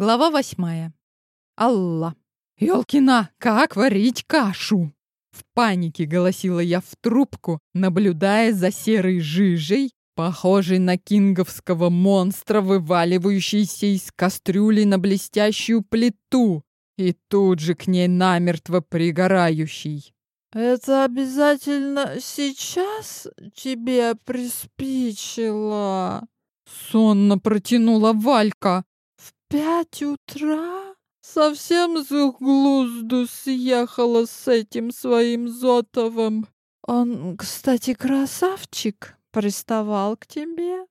Глава восьмая. Алла. «Ёлкина, как варить кашу?» В панике голосила я в трубку, наблюдая за серой жижей, похожей на кинговского монстра, вываливающейся из кастрюли на блестящую плиту и тут же к ней намертво пригорающий. «Это обязательно сейчас тебе приспичило?» Сонно протянула Валька. «В пять утра?» Совсем с глузду съехала с этим своим Зотовым. Он, кстати, красавчик, приставал к тебе.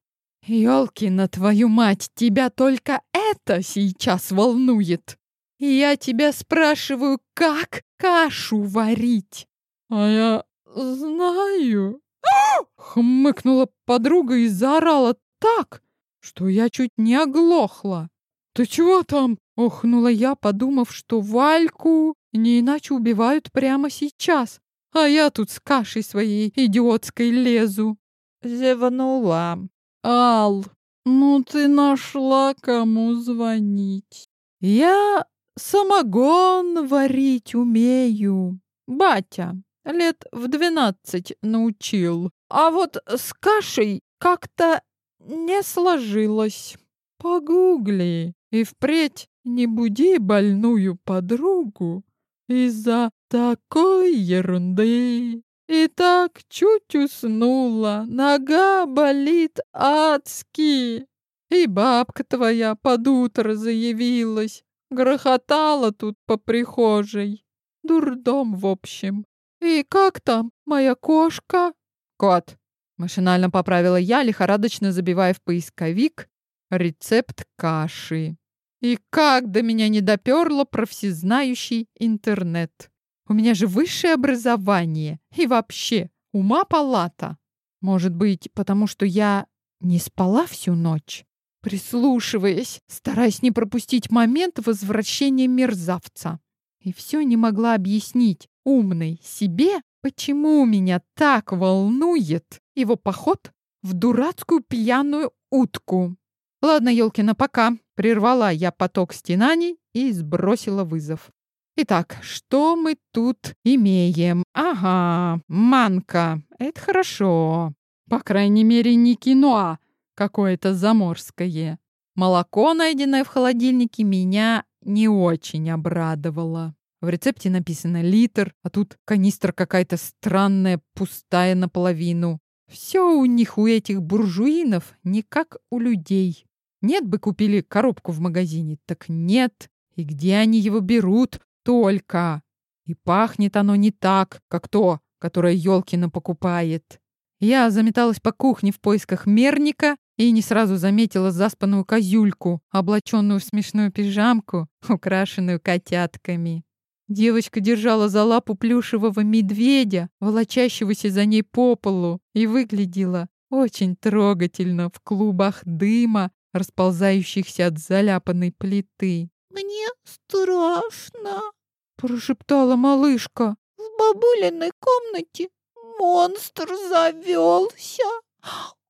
Ёлки на твою мать, тебя только это сейчас волнует. Я тебя спрашиваю, как кашу варить? А я знаю. Хмыкнула подруга и заорала так, что я чуть не оглохла. «Ты чего там?» — охнула я, подумав, что Вальку не иначе убивают прямо сейчас, а я тут с кашей своей идиотской лезу. Зевнула. «Ал, ну ты нашла, кому звонить?» «Я самогон варить умею. Батя лет в двенадцать научил, а вот с кашей как-то не сложилось. Погугли». И впредь не буди больную подругу из-за такой ерунды. И так чуть уснула, нога болит адски. И бабка твоя под утро заявилась, грохотала тут по прихожей. Дурдом, в общем. И как там моя кошка? Кот. Машинально поправила я, лихорадочно забивая в поисковик рецепт каши. И как до меня не доперло про всезнающий интернет. У меня же высшее образование и вообще ума палата. Может быть, потому что я не спала всю ночь, прислушиваясь, стараясь не пропустить момент возвращения мерзавца. И все не могла объяснить умной себе, почему меня так волнует его поход в дурацкую пьяную утку. Ладно, Ёлкина, пока. Прервала я поток стенаний и сбросила вызов. Итак, что мы тут имеем? Ага, манка. Это хорошо. По крайней мере, не киноа какое-то заморское. Молоко, найденное в холодильнике, меня не очень обрадовало. В рецепте написано литр, а тут канистра какая-то странная, пустая наполовину. Все у них, у этих буржуинов, не как у людей. Нет бы купили коробку в магазине, так нет. И где они его берут? Только. И пахнет оно не так, как то, которое Ёлкина покупает. Я заметалась по кухне в поисках мерника и не сразу заметила заспанную козюльку, облаченную в смешную пижамку, украшенную котятками. Девочка держала за лапу плюшевого медведя, волочащегося за ней по полу, и выглядела очень трогательно в клубах дыма, расползающихся от заляпанной плиты. «Мне страшно», — прошептала малышка. «В бабулиной комнате монстр завелся.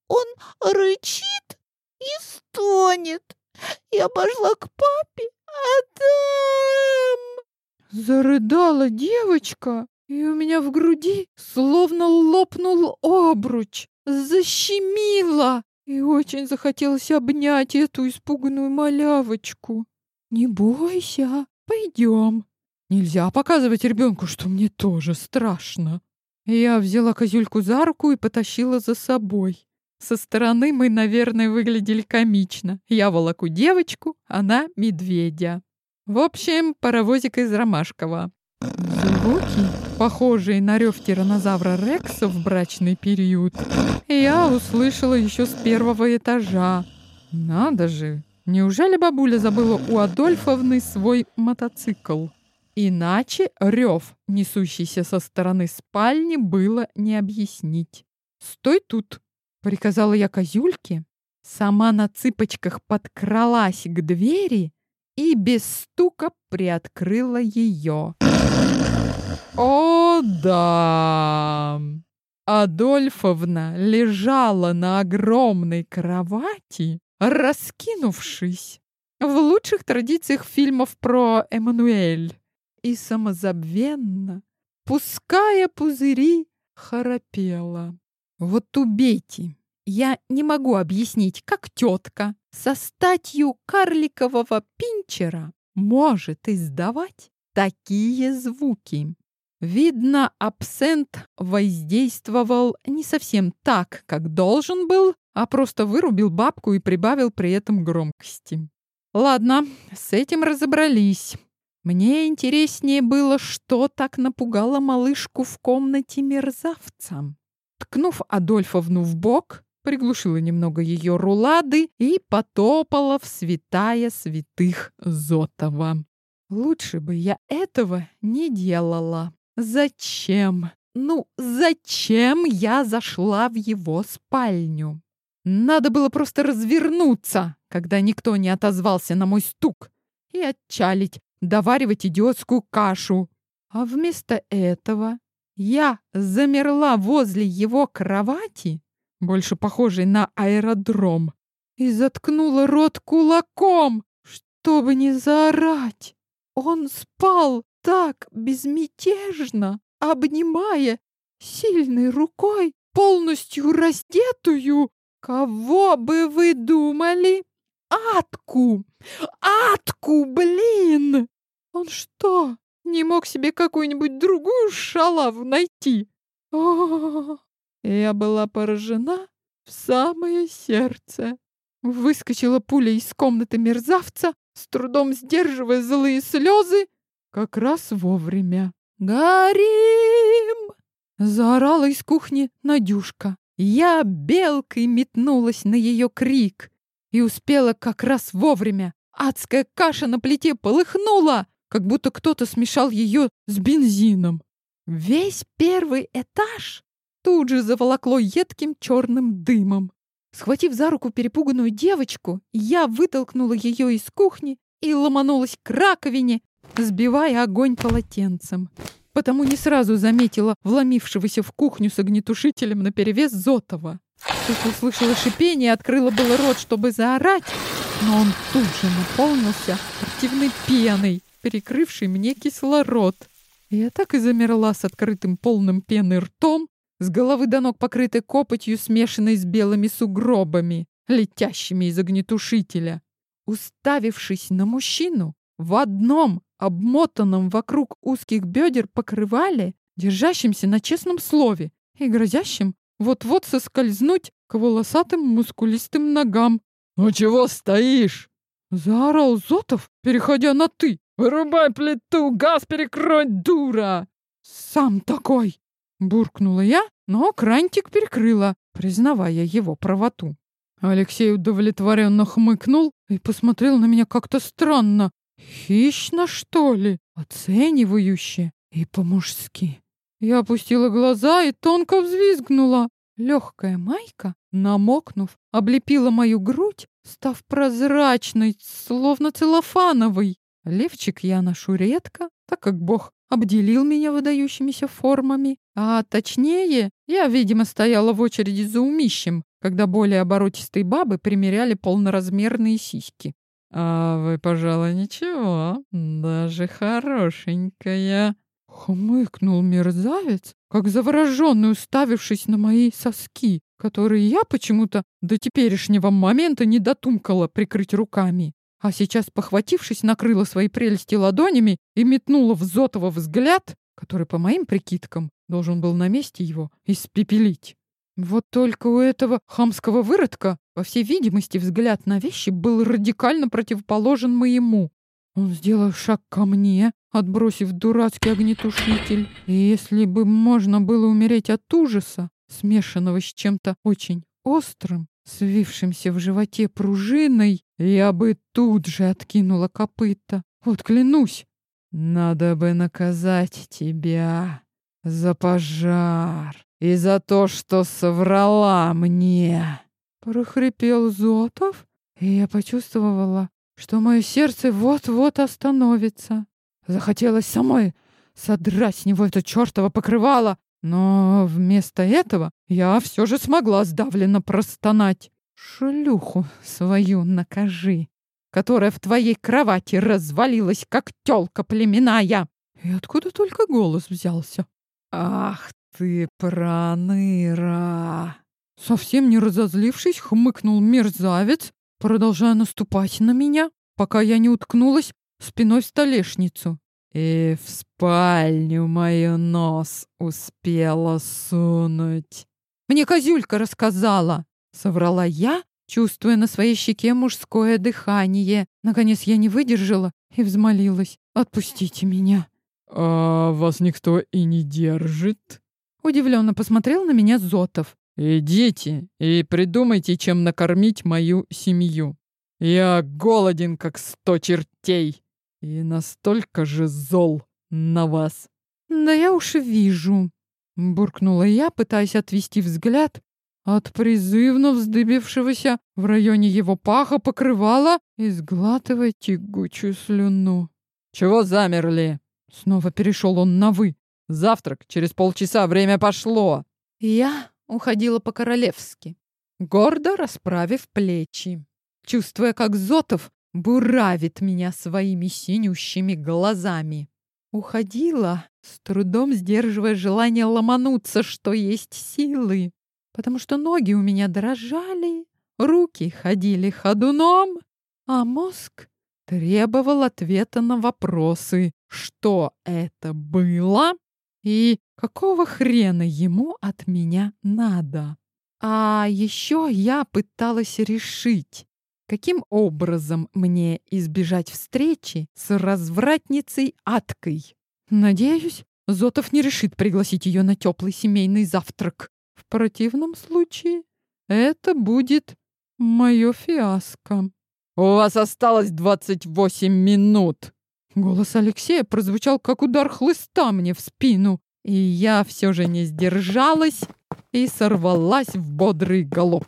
Он рычит и стонет. Я пошла к папе, а там...» Зарыдала девочка, и у меня в груди словно лопнул обруч. Защемило. И очень захотелось обнять эту испуганную малявочку. «Не бойся, пойдем». Нельзя показывать ребенку, что мне тоже страшно. Я взяла козюльку за руку и потащила за собой. Со стороны мы, наверное, выглядели комично. Я волоку девочку, она медведя. В общем, паровозик из Ромашкова. Звуки, похожие на рев тиранозавра Рекса в брачный период, я услышала еще с первого этажа. Надо же, неужели бабуля забыла у Адольфовны свой мотоцикл? Иначе рев, несущийся со стороны спальни, было не объяснить. «Стой тут!» — приказала я козюльке. Сама на цыпочках подкралась к двери и без стука приоткрыла ее. О, да! Адольфовна лежала на огромной кровати, раскинувшись, в лучших традициях фильмов про Эммануэль. И самозабвенно, пуская пузыри, храпела. Вот убейте. Я не могу объяснить, как тетка со статью карликового пинчера может издавать такие звуки. Видно, абсент воздействовал не совсем так, как должен был, а просто вырубил бабку и прибавил при этом громкости. Ладно, с этим разобрались. Мне интереснее было, что так напугало малышку в комнате мерзавца. Ткнув Адольфовну в бок, приглушила немного ее рулады и потопала в святая святых Зотова. Лучше бы я этого не делала. Зачем? Ну, зачем я зашла в его спальню? Надо было просто развернуться, когда никто не отозвался на мой стук, и отчалить, доваривать идиотскую кашу. А вместо этого я замерла возле его кровати, больше похожей на аэродром, и заткнула рот кулаком, чтобы не заорать. Он спал так безмятежно, обнимая сильной рукой полностью раздетую. Кого бы вы думали? Атку! Атку, блин! Он что, не мог себе какую-нибудь другую шалаву найти? О, я была поражена в самое сердце. Выскочила пуля из комнаты мерзавца, с трудом сдерживая злые слезы, как раз вовремя. «Горим!» — заорала из кухни Надюшка. Я белкой метнулась на ее крик и успела как раз вовремя. Адская каша на плите полыхнула, как будто кто-то смешал ее с бензином. Весь первый этаж тут же заволокло едким черным дымом. Схватив за руку перепуганную девочку, я вытолкнула ее из кухни и ломанулась к раковине, сбивая огонь полотенцем. Потому не сразу заметила вломившегося в кухню с огнетушителем наперевес Зотова. Тут услышала шипение открыла было рот, чтобы заорать, но он тут же наполнился противной пеной, перекрывшей мне кислород. Я так и замерла с открытым полным пены ртом, с головы до ног покрытой копотью, смешанной с белыми сугробами, летящими из огнетушителя. Уставившись на мужчину, в одном обмотанном вокруг узких бедер покрывале, держащемся на честном слове и грозящим вот-вот соскользнуть к волосатым мускулистым ногам. «Ну чего стоишь?» — заорал Зотов, переходя на «ты». «Вырубай плиту, газ перекрой, дура!» «Сам такой!» — буркнула я, но крантик перекрыла, признавая его правоту. Алексей удовлетворенно хмыкнул и посмотрел на меня как-то странно. Хищно, что ли? Оценивающе и по-мужски. Я опустила глаза и тонко взвизгнула. Легкая майка, намокнув, облепила мою грудь, став прозрачной, словно целлофановой. Левчик я ношу редко, так как Бог обделил меня выдающимися формами. А точнее, я, видимо, стояла в очереди за умищем, когда более оборотистые бабы примеряли полноразмерные сиськи. «А вы, пожалуй, ничего, даже хорошенькая», — хмыкнул мерзавец, как завороженный, уставившись на мои соски, которые я почему-то до теперешнего момента не дотумкала прикрыть руками. А сейчас, похватившись, накрыла свои прелести ладонями и метнула в Зотова взгляд, который, по моим прикидкам, должен был на месте его испепелить. Вот только у этого хамского выродка, по всей видимости, взгляд на вещи был радикально противоположен моему. Он сделал шаг ко мне, отбросив дурацкий огнетушитель. И если бы можно было умереть от ужаса, смешанного с чем-то очень острым, свившимся в животе пружиной, я бы тут же откинула копыта. Вот клянусь, надо бы наказать тебя за пожар и за то, что соврала мне!» Прохрипел Зотов, и я почувствовала, что мое сердце вот-вот остановится. Захотелось самой содрать с него это чертово покрывало, но вместо этого я все же смогла сдавленно простонать. «Шлюху свою накажи, которая в твоей кровати развалилась, как тёлка племенная. И откуда только голос взялся? Ах ты, проныра! Совсем не разозлившись, хмыкнул мерзавец, продолжая наступать на меня, пока я не уткнулась спиной в столешницу. И в спальню мою нос успела сунуть. Мне козюлька рассказала, соврала я, чувствуя на своей щеке мужское дыхание. Наконец я не выдержала и взмолилась. «Отпустите меня». «А вас никто и не держит?» Удивленно посмотрел на меня Зотов. «Идите и придумайте, чем накормить мою семью. Я голоден, как сто чертей, и настолько же зол на вас». «Да я уж вижу», — буркнула я, пытаясь отвести взгляд от призывно вздыбившегося в районе его паха покрывала и сглатывая тягучую слюну. «Чего замерли?» Снова перешел он на «вы». «Завтрак через полчаса, время пошло!» Я уходила по-королевски, гордо расправив плечи, чувствуя, как Зотов буравит меня своими синющими глазами. Уходила, с трудом сдерживая желание ломануться, что есть силы, потому что ноги у меня дрожали, руки ходили ходуном, а мозг требовал ответа на вопросы, что это было и какого хрена ему от меня надо. А еще я пыталась решить, каким образом мне избежать встречи с развратницей Аткой. Надеюсь, Зотов не решит пригласить ее на теплый семейный завтрак. В противном случае это будет мое фиаско. «У вас осталось двадцать восемь минут!» Голос Алексея прозвучал, как удар хлыста мне в спину, и я все же не сдержалась и сорвалась в бодрый галоп.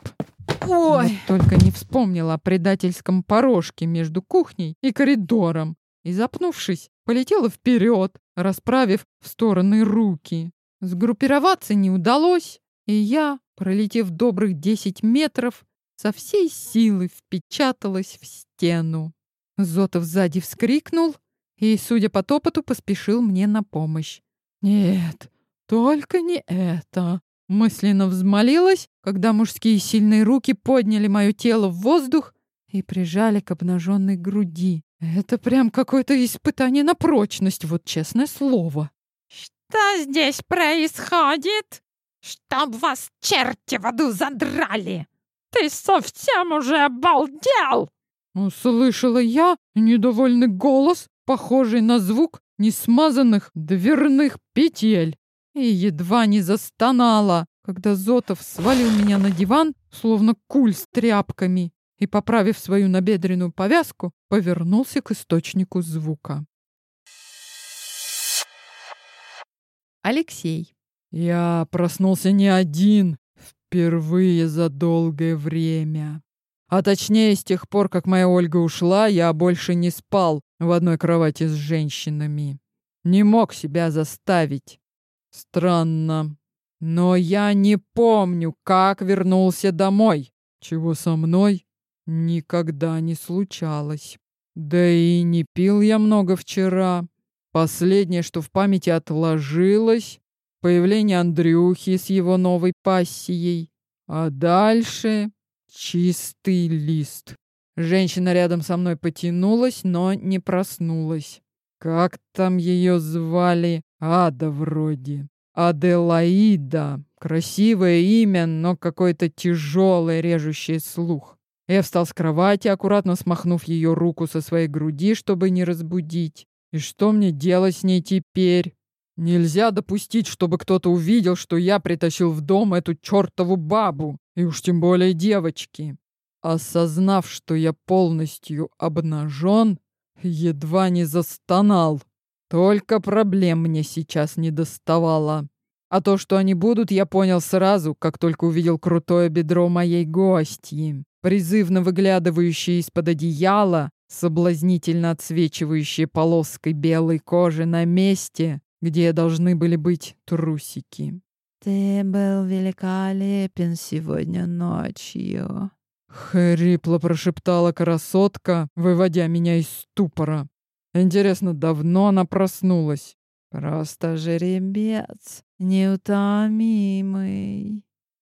Ой! Вот только не вспомнила о предательском порожке между кухней и коридором и, запнувшись, полетела вперед, расправив в стороны руки. Сгруппироваться не удалось, и я, пролетев добрых десять метров, со всей силы впечаталась в стену. Зотов сзади вскрикнул и, судя по топоту, поспешил мне на помощь. «Нет, только не это!» Мысленно взмолилась, когда мужские сильные руки подняли мое тело в воздух и прижали к обнаженной груди. Это прям какое-то испытание на прочность, вот честное слово. «Что здесь происходит? Чтоб вас черти в аду задрали! Ты совсем уже обалдел!» Услышала я недовольный голос, похожий на звук несмазанных дверных петель, и едва не застонала, когда Зотов свалил меня на диван, словно куль с тряпками, и, поправив свою набедренную повязку, повернулся к источнику звука. Алексей. Я проснулся не один, впервые за долгое время. А точнее, с тех пор, как моя Ольга ушла, я больше не спал в одной кровати с женщинами. Не мог себя заставить. Странно. Но я не помню, как вернулся домой. Чего со мной никогда не случалось. Да и не пил я много вчера. Последнее, что в памяти отложилось, появление Андрюхи с его новой пассией. А дальше Чистый лист. Женщина рядом со мной потянулась, но не проснулась. Как там ее звали? Ада вроде. Аделаида. Красивое имя, но какое-то тяжелое, режущее слух. Я встал с кровати, аккуратно смахнув ее руку со своей груди, чтобы не разбудить. И что мне делать с ней теперь? Нельзя допустить, чтобы кто-то увидел, что я притащил в дом эту чертову бабу, и уж тем более девочки. Осознав, что я полностью обнажен, едва не застонал. Только проблем мне сейчас не доставало. А то, что они будут, я понял сразу, как только увидел крутое бедро моей гостьи, призывно выглядывающее из-под одеяла, соблазнительно отсвечивающее полоской белой кожи на месте, где должны были быть трусики. «Ты был великолепен сегодня ночью», Хрипло прошептала красотка, выводя меня из ступора. Интересно, давно она проснулась? Просто жеребец, неутомимый.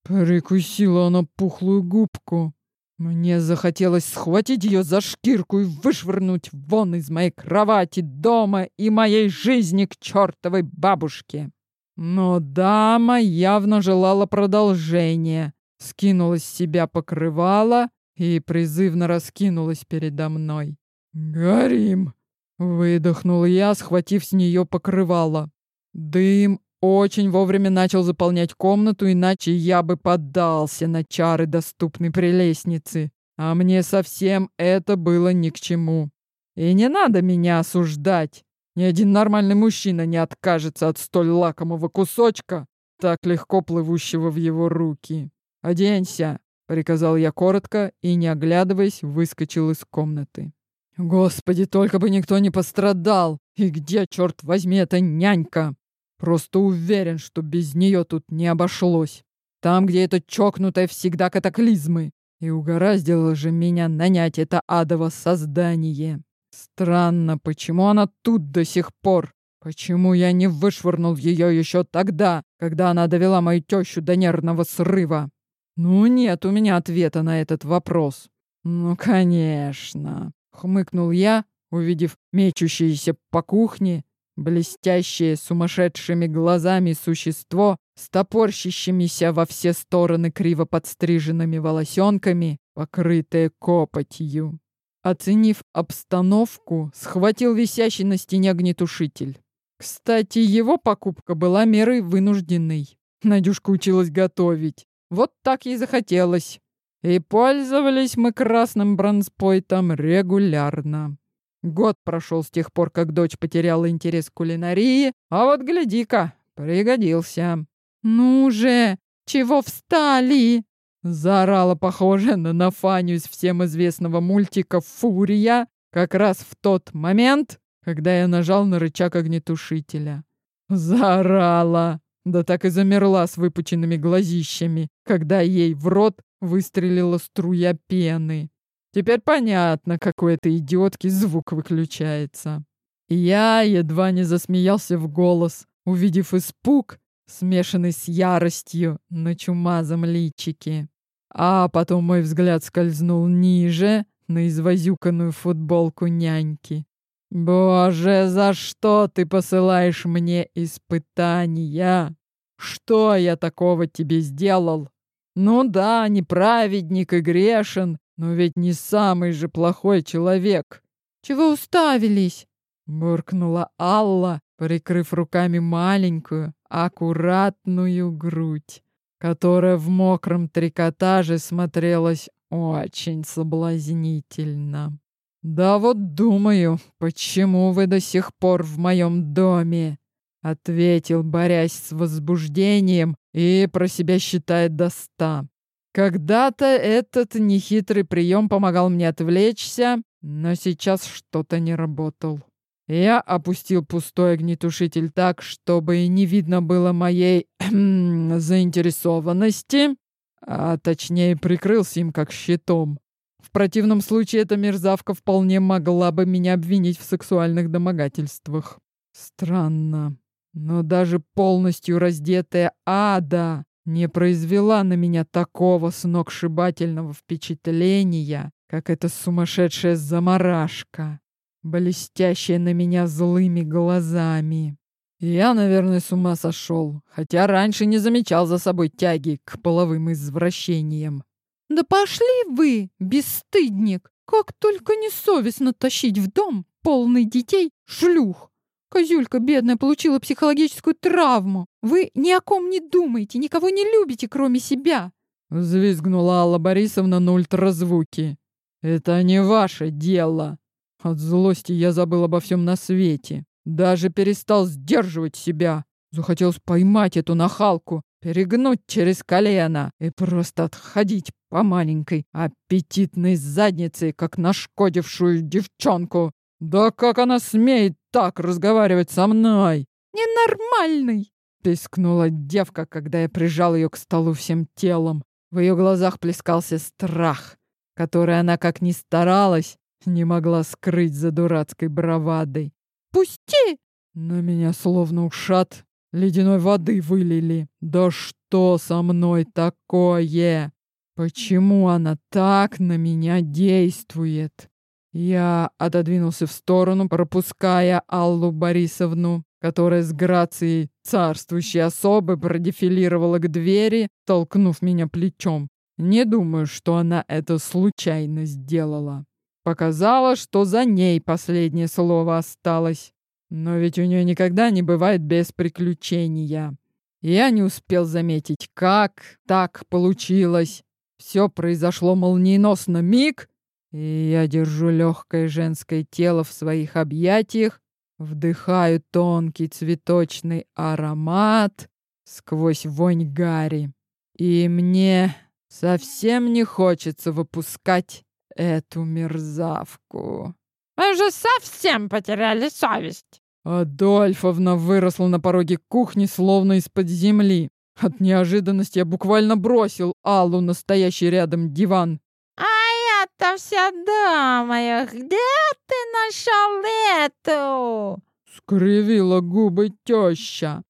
Прикусила она пухлую губку. Мне захотелось схватить ее за шкирку и вышвырнуть вон из моей кровати, дома и моей жизни к чертовой бабушке. Но дама явно желала продолжения, скинула с себя покрывало и призывно раскинулась передо мной. «Горим!» — выдохнул я, схватив с нее покрывало. Дым очень вовремя начал заполнять комнату, иначе я бы поддался на чары, доступной при лестнице. А мне совсем это было ни к чему. И не надо меня осуждать. Ни один нормальный мужчина не откажется от столь лакомого кусочка, так легко плывущего в его руки. «Оденься!» — приказал я коротко и, не оглядываясь, выскочил из комнаты. «Господи, только бы никто не пострадал! И где, черт возьми, эта нянька?» Просто уверен, что без нее тут не обошлось. Там, где это чокнутое, всегда катаклизмы. И угораздило же меня нанять это адово создание. Странно, почему она тут до сих пор? Почему я не вышвырнул ее еще тогда, когда она довела мою тещу до нервного срыва? Ну нет у меня ответа на этот вопрос. Ну, конечно, хмыкнул я, увидев мечущееся по кухне Блестящее сумасшедшими глазами существо с топорщищимися во все стороны криво подстриженными волосенками, покрытое копотью. Оценив обстановку, схватил висящий на стене огнетушитель. Кстати, его покупка была мерой вынужденной. Надюшка училась готовить. Вот так ей захотелось. И пользовались мы красным бронспойтом регулярно. Год прошел с тех пор, как дочь потеряла интерес к кулинарии, а вот гляди-ка, пригодился. «Ну же, чего встали?» Заорала похожая на Нафаню из всем известного мультика «Фурия» как раз в тот момент, когда я нажал на рычаг огнетушителя. Заорала, да так и замерла с выпученными глазищами, когда ей в рот выстрелила струя пены. Теперь понятно, какой это идиотский звук выключается. Я едва не засмеялся в голос, увидев испуг, смешанный с яростью на чумазом личике. А потом мой взгляд скользнул ниже, на извозюканную футболку няньки. «Боже, за что ты посылаешь мне испытания? Что я такого тебе сделал? Ну да, неправедник и грешен, но ведь не самый же плохой человек. Чего уставились? Буркнула Алла, прикрыв руками маленькую, аккуратную грудь, которая в мокром трикотаже смотрелась очень соблазнительно. «Да вот думаю, почему вы до сих пор в моем доме?» Ответил, борясь с возбуждением и про себя считает до ста. Когда-то этот нехитрый прием помогал мне отвлечься, но сейчас что-то не работал. Я опустил пустой огнетушитель так, чтобы не видно было моей заинтересованности, а точнее прикрылся им как щитом. В противном случае эта мерзавка вполне могла бы меня обвинить в сексуальных домогательствах. Странно, но даже полностью раздетая ада не произвела на меня такого сногсшибательного впечатления, как эта сумасшедшая заморашка, блестящая на меня злыми глазами. Я, наверное, с ума сошел, хотя раньше не замечал за собой тяги к половым извращениям. «Да пошли вы, бесстыдник! Как только несовестно тащить в дом полный детей шлюх! Козюлька бедная получила психологическую травму. Вы ни о ком не думаете, никого не любите, кроме себя. Взвизгнула Алла Борисовна на ультразвуке. Это не ваше дело. От злости я забыл обо всем на свете. Даже перестал сдерживать себя. Захотелось поймать эту нахалку, перегнуть через колено и просто отходить по маленькой аппетитной заднице, как нашкодившую девчонку. Да как она смеет так разговаривать со мной? Ненормальный! Пискнула девка, когда я прижал ее к столу всем телом. В ее глазах плескался страх. который она, как ни старалась, не могла скрыть за дурацкой бравадой. «Пусти!» На меня словно ушат ледяной воды вылили. Да что со мной такое? Почему она так на меня действует? Я отодвинулся в сторону, пропуская Аллу Борисовну, которая с грацией царствующей особы продефилировала к двери, толкнув меня плечом. Не думаю, что она это случайно сделала. Показала, что за ней последнее слово осталось. Но ведь у нее никогда не бывает без приключения. Я не успел заметить, как так получилось. Все произошло молниеносно миг, и я держу легкое женское тело в своих объятиях, вдыхаю тонкий цветочный аромат сквозь вонь гари. И мне совсем не хочется выпускать эту мерзавку. Мы уже совсем потеряли совесть. Адольфовна выросла на пороге кухни, словно из-под земли. От неожиданности я буквально бросил Аллу на стоящий рядом диван. А я-то вся думаю, где ты нашел эту? Скривила губы теща.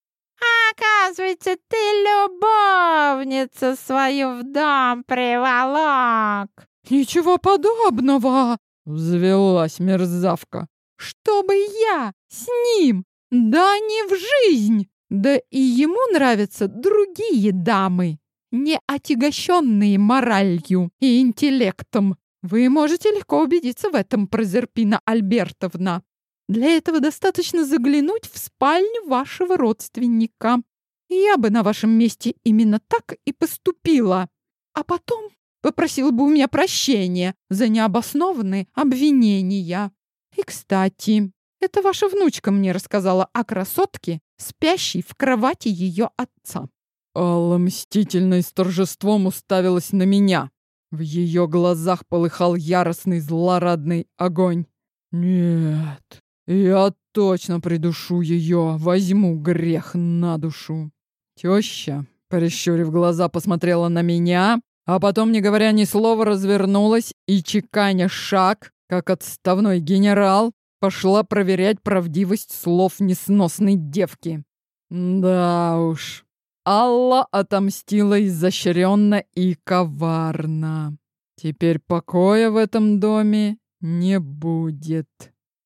Оказывается, ты любовницу свою в дом приволок. «Ничего подобного!» — взвелась мерзавка. «Чтобы я с ним! Да не в жизнь! Да и ему нравятся другие дамы, не отягощенные моралью и интеллектом. Вы можете легко убедиться в этом, Прозерпина Альбертовна. Для этого достаточно заглянуть в спальню вашего родственника. Я бы на вашем месте именно так и поступила. А потом попросила бы у меня прощения за необоснованные обвинения. И, кстати, это ваша внучка мне рассказала о красотке, спящей в кровати ее отца. Алла мстительно и с торжеством уставилась на меня. В ее глазах полыхал яростный злорадный огонь. «Нет, я точно придушу ее, возьму грех на душу». Теща, прищурив глаза, посмотрела на меня, а потом, не говоря ни слова, развернулась и, чеканя шаг, как отставной генерал, пошла проверять правдивость слов несносной девки. Да уж, Алла отомстила изощренно и коварно. Теперь покоя в этом доме не будет.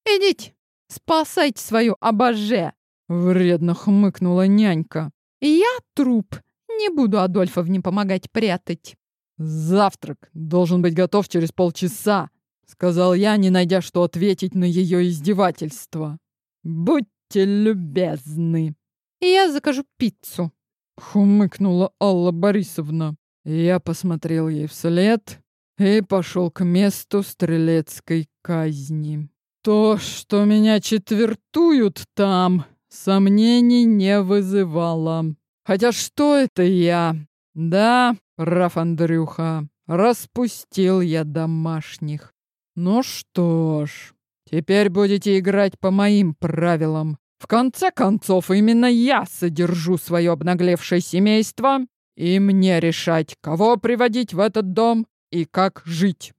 «Идите, спасайте свою обоже!» — вредно хмыкнула нянька. «Я труп, не буду Адольфовне помогать прятать». «Завтрак должен быть готов через полчаса», — сказал я, не найдя, что ответить на ее издевательство. «Будьте любезны». «Я закажу пиццу», — хмыкнула Алла Борисовна. Я посмотрел ей вслед и пошел к месту стрелецкой казни. То, что меня четвертуют там, сомнений не вызывало. Хотя что это я? Да, прав Андрюха, распустил я домашних. Ну что ж, теперь будете играть по моим правилам. В конце концов, именно я содержу свое обнаглевшее семейство, и мне решать, кого приводить в этот дом и как жить.